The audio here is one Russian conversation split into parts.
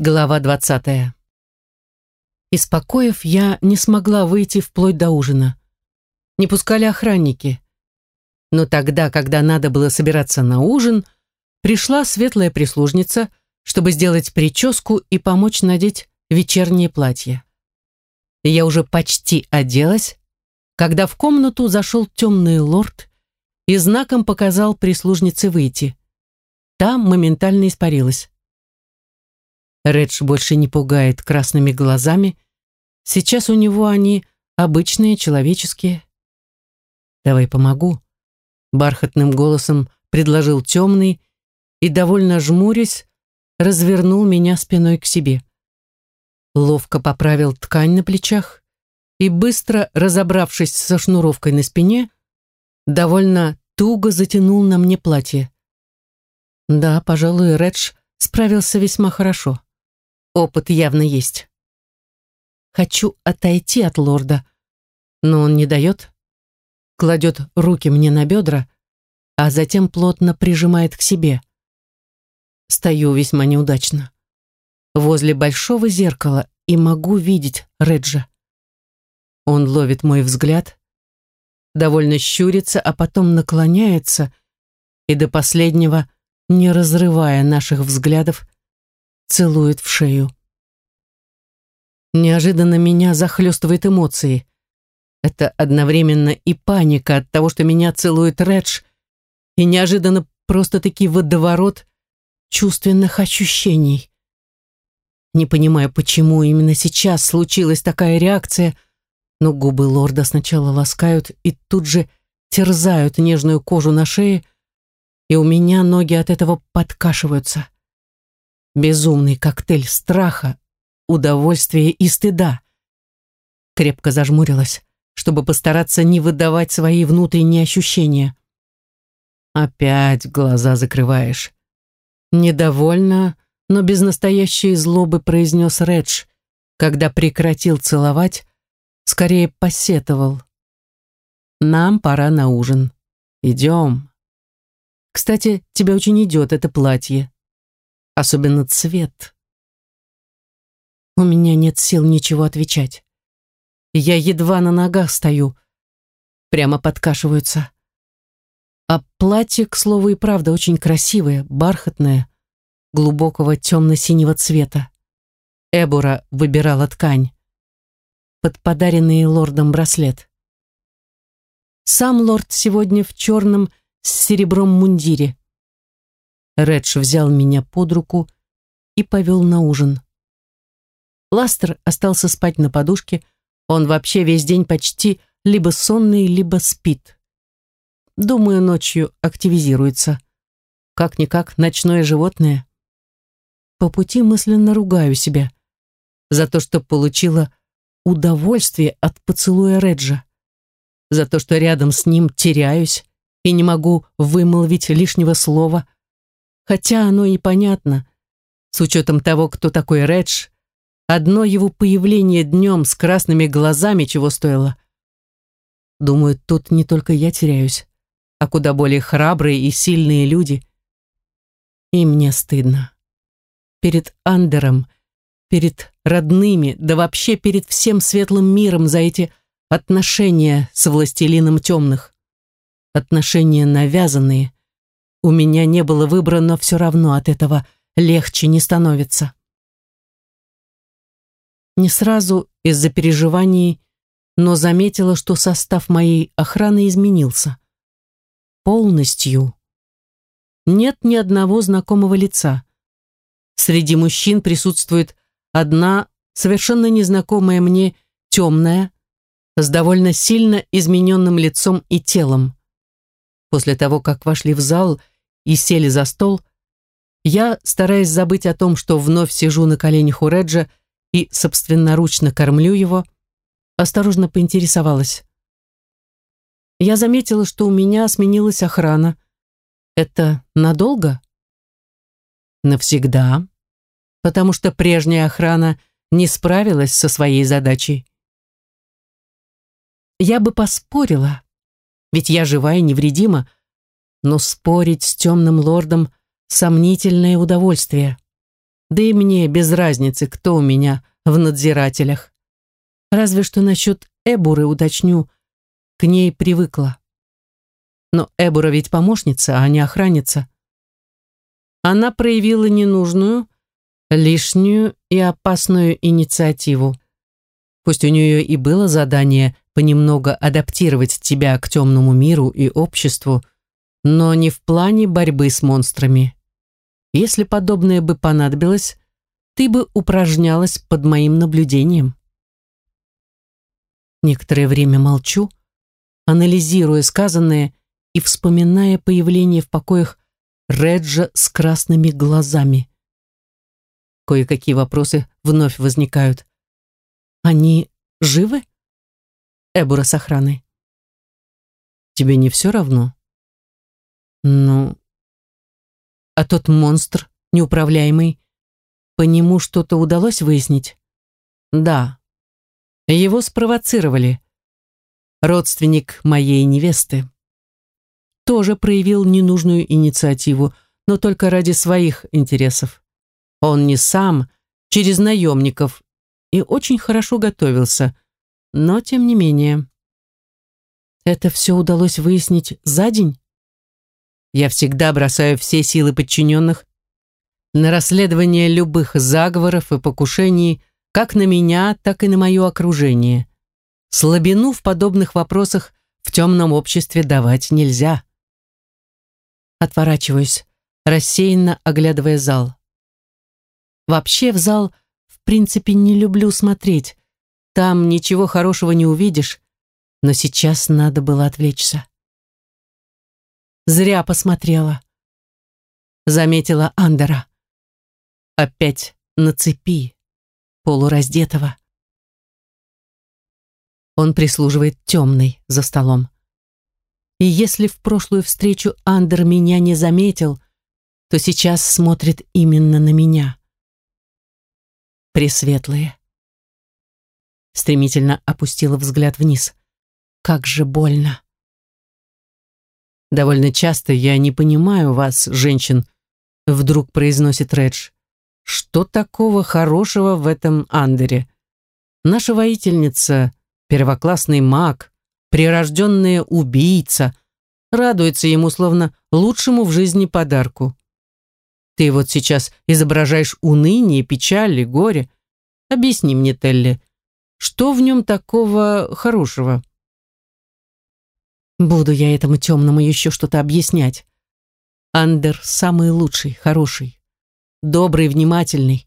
Глава двадцатая. Из покоев я не смогла выйти вплоть до ужина. Не пускали охранники. Но тогда, когда надо было собираться на ужин, пришла светлая прислужница, чтобы сделать прическу и помочь надеть вечернее платье. Я уже почти оделась, когда в комнату зашел темный лорд и знаком показал прислужнице выйти. Та моментально испарилась. Редж больше не пугает красными глазами. Сейчас у него они обычные, человеческие. «Давай помогу», — бархатным голосом предложил темный и, довольно жмурясь, развернул меня спиной к себе. Ловко поправил ткань на плечах и, быстро разобравшись со шнуровкой на спине, довольно туго затянул на мне платье. Да, пожалуй, Редж справился весьма хорошо. Опыт явно есть. Хочу отойти от лорда, но он не дает. Кладет руки мне на бедра, а затем плотно прижимает к себе. Стою весьма неудачно. Возле большого зеркала и могу видеть Реджа. Он ловит мой взгляд, довольно щурится, а потом наклоняется и до последнего, не разрывая наших взглядов, целует в шею. Неожиданно меня захлестывает эмоции. Это одновременно и паника от того, что меня целует Редж, и неожиданно просто-таки водоворот чувственных ощущений. Не понимаю, почему именно сейчас случилась такая реакция, но губы лорда сначала ласкают и тут же терзают нежную кожу на шее, и у меня ноги от этого подкашиваются. Безумный коктейль страха, удовольствия и стыда. Крепко зажмурилась, чтобы постараться не выдавать свои внутренние ощущения. Опять глаза закрываешь. Недовольно, но без настоящей злобы произнес Редж, когда прекратил целовать, скорее посетовал. «Нам пора на ужин. Идем. Кстати, тебе очень идет это платье особенно цвет. У меня нет сил ничего отвечать. Я едва на ногах стою, прямо подкашиваются. А платье, к слову, и правда очень красивое, бархатное, глубокого темно-синего цвета. Эбура выбирала ткань. Под подаренный лордом браслет. Сам лорд сегодня в черном с серебром мундире. Редж взял меня под руку и повел на ужин. Ластер остался спать на подушке, он вообще весь день почти либо сонный, либо спит. Думаю, ночью активизируется. Как-никак ночное животное. По пути мысленно ругаю себя за то, что получила удовольствие от поцелуя Реджа, за то, что рядом с ним теряюсь и не могу вымолвить лишнего слова – Хотя оно и понятно. С учетом того, кто такой Редж, одно его появление днем с красными глазами чего стоило. Думаю, тут не только я теряюсь, а куда более храбрые и сильные люди. И мне стыдно. Перед Андером, перед родными, да вообще перед всем светлым миром за эти отношения с властелином темных. Отношения навязанные, у меня не было выбора, но все равно от этого легче не становится. Не сразу из-за переживаний, но заметила, что состав моей охраны изменился. Полностью. Нет ни одного знакомого лица. Среди мужчин присутствует одна совершенно незнакомая мне темная, с довольно сильно измененным лицом и телом. После того, как вошли в зал и сели за стол, я, стараясь забыть о том, что вновь сижу на коленях у Реджа и собственноручно кормлю его, осторожно поинтересовалась. Я заметила, что у меня сменилась охрана. Это надолго? Навсегда, потому что прежняя охрана не справилась со своей задачей. Я бы поспорила, ведь я жива и невредима, но спорить с темным лордом — сомнительное удовольствие. Да и мне без разницы, кто у меня в надзирателях. Разве что насчет Эбуры уточню, к ней привыкла. Но Эбура ведь помощница, а не охранница. Она проявила ненужную, лишнюю и опасную инициативу. Пусть у нее и было задание понемногу адаптировать тебя к темному миру и обществу, но не в плане борьбы с монстрами. Если подобное бы понадобилось, ты бы упражнялась под моим наблюдением. Некоторое время молчу, анализируя сказанное и вспоминая появление в покоях Реджа с красными глазами. Кое-какие вопросы вновь возникают. Они живы? Эбура с охраной. Тебе не все равно? Ну, а тот монстр, неуправляемый, по нему что-то удалось выяснить? Да. Его спровоцировали. Родственник моей невесты. Тоже проявил ненужную инициативу, но только ради своих интересов. Он не сам, через наемников, и очень хорошо готовился, но тем не менее. Это все удалось выяснить за день? Я всегда бросаю все силы подчиненных на расследование любых заговоров и покушений как на меня, так и на мое окружение. Слабину в подобных вопросах в темном обществе давать нельзя. Отворачиваюсь, рассеянно оглядывая зал. Вообще в зал в принципе не люблю смотреть. Там ничего хорошего не увидишь, но сейчас надо было отвлечься. Зря посмотрела. Заметила Андера. Опять на цепи, полураздетого. Он прислуживает темный за столом. И если в прошлую встречу Андер меня не заметил, то сейчас смотрит именно на меня. Пресветлые. Стремительно опустила взгляд вниз. Как же больно. «Довольно часто я не понимаю вас, женщин», — вдруг произносит Редж. «Что такого хорошего в этом Андере? Наша воительница, первоклассный маг, прирожденная убийца, радуется ему словно лучшему в жизни подарку. Ты вот сейчас изображаешь уныние, печаль и горе. Объясни мне, Телли, что в нем такого хорошего?» Буду я этому темному еще что-то объяснять. Андер самый лучший, хороший, добрый, внимательный,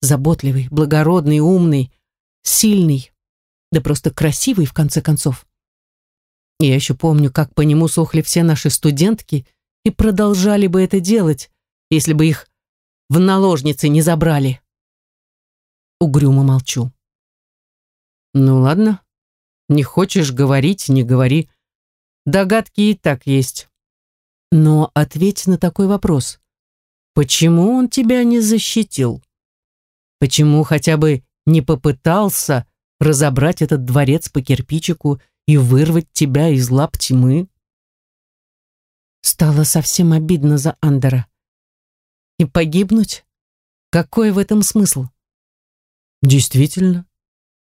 заботливый, благородный, умный, сильный, да просто красивый в конце концов. Я еще помню, как по нему сохли все наши студентки и продолжали бы это делать, если бы их в наложницы не забрали. Угрюмо молчу. Ну ладно, не хочешь говорить, не говори. Догадки и так есть. Но ответь на такой вопрос. Почему он тебя не защитил? Почему хотя бы не попытался разобрать этот дворец по кирпичику и вырвать тебя из лап тьмы? Стало совсем обидно за Андера. И погибнуть? Какой в этом смысл? Действительно,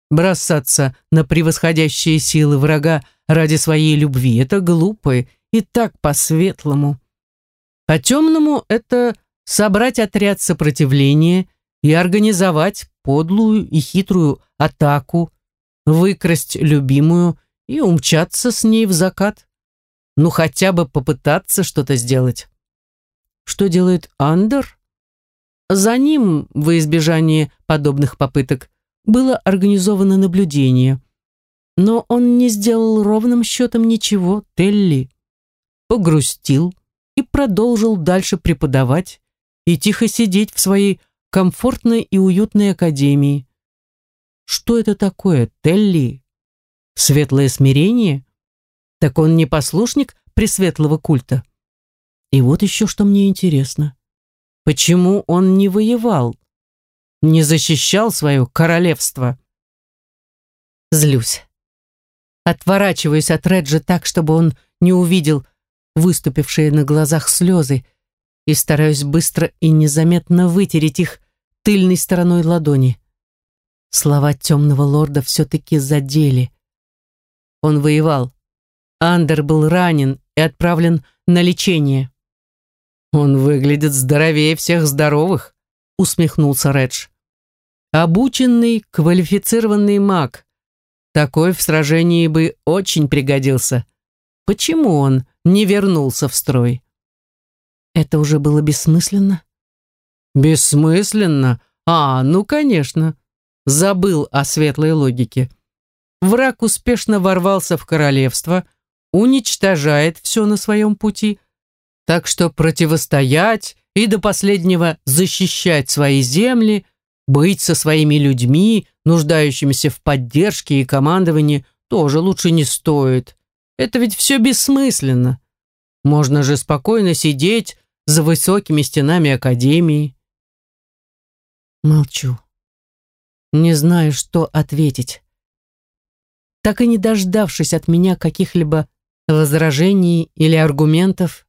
бросаться на превосходящие силы врага ради своей любви. Это глупо и так по-светлому. По-темному это собрать отряд сопротивления и организовать подлую и хитрую атаку, выкрасть любимую и умчаться с ней в закат. Ну, хотя бы попытаться что-то сделать. Что делает Андер? За ним, во избежание подобных попыток, было организовано наблюдение – но он не сделал ровным счетом ничего, Телли. Погрустил и продолжил дальше преподавать и тихо сидеть в своей комфортной и уютной академии. Что это такое, Телли? Светлое смирение? Так он не послушник пресветлого культа? И вот еще что мне интересно. Почему он не воевал? Не защищал свое королевство? Злюсь. Отворачиваюсь от Реджа так, чтобы он не увидел выступившие на глазах слезы и стараюсь быстро и незаметно вытереть их тыльной стороной ладони. Слова темного лорда все-таки задели. Он воевал. Андер был ранен и отправлен на лечение. «Он выглядит здоровее всех здоровых», — усмехнулся Редж. «Обученный, квалифицированный маг. Такой в сражении бы очень пригодился. Почему он не вернулся в строй?» Это уже было бессмысленно? Бессмысленно? А, ну, конечно. Забыл о светлой логике. Враг успешно ворвался в королевство, уничтожает все на своем пути, так что противостоять и до последнего защищать свои земли, быть со своими людьми, нуждающимися в поддержке и командовании, тоже лучше не стоит. Это ведь все бессмысленно. Можно же спокойно сидеть за высокими стенами академии. Молчу. Не знаю, что ответить. Так и не дождавшись от меня каких-либо возражений или аргументов,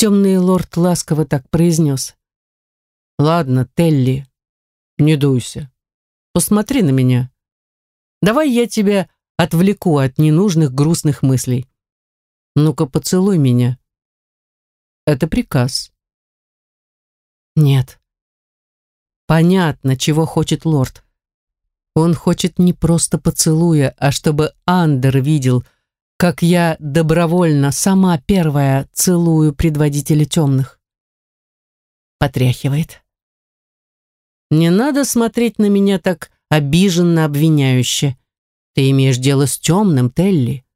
темный лорд ласково так произнес. «Ладно, Телли, не дуйся. Посмотри на меня. Давай я тебя отвлеку от ненужных грустных мыслей. Ну-ка, поцелуй меня. Это приказ. Нет. Понятно, чего хочет лорд. Он хочет не просто поцелуя, а чтобы Андер видел, как я добровольно, сама первая, целую предводителя темных. Потряхивает. Не надо смотреть на меня так обиженно обвиняюще. Ты имеешь дело с темным, Телли.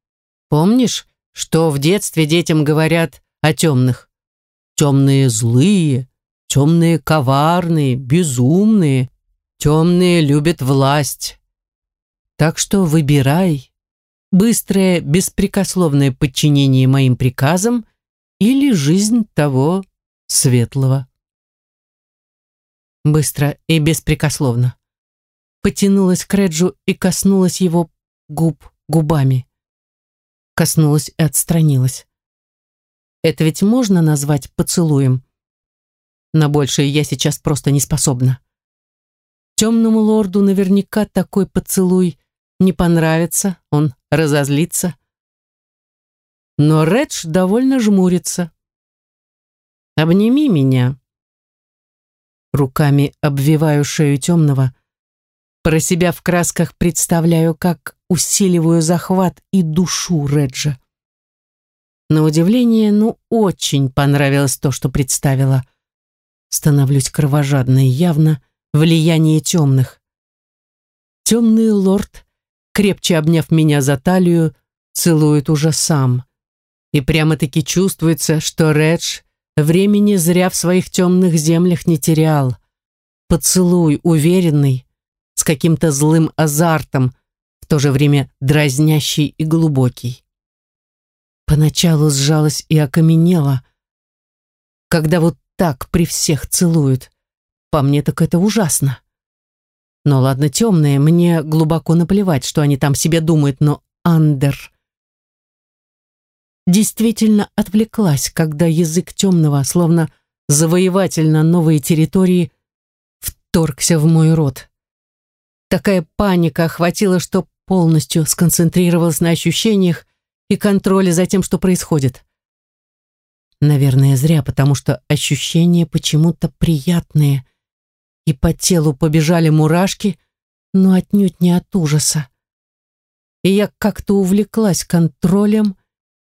Помнишь, что в детстве детям говорят о темных? Темные злые, темные коварные, безумные, темные любят власть. Так что выбирай быстрое, беспрекословное подчинение моим приказам или жизнь того светлого. Быстро и беспрекословно. Потянулась к Реджу и коснулась его губ губами коснулась и отстранилась. Это ведь можно назвать поцелуем? На большее я сейчас просто не способна. Темному лорду наверняка такой поцелуй не понравится, он разозлится. Но Редж довольно жмурится. «Обними меня». Руками обвиваю шею темного, про себя в красках представляю, как усиливаю захват и душу Реджа. На удивление, ну, очень понравилось то, что представила. Становлюсь кровожадной, явно влияние темных. Темный лорд, крепче обняв меня за талию, целует уже сам. И прямо-таки чувствуется, что Редж времени зря в своих темных землях не терял. Поцелуй уверенный, с каким-то злым азартом, в то же время дразнящий и глубокий. Поначалу сжалась и окаменела, когда вот так при всех целуют. По мне так это ужасно. Но ладно, темные, мне глубоко наплевать, что они там себе думают, но Андер... Действительно отвлеклась, когда язык темного, словно завоеватель на новые территории, вторгся в мой рот. Такая паника охватила, что полностью сконцентрировалась на ощущениях и контроле за тем, что происходит. Наверное, зря, потому что ощущения почему-то приятные, и по телу побежали мурашки, но отнюдь не от ужаса. И я как-то увлеклась контролем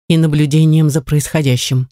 и наблюдением за происходящим.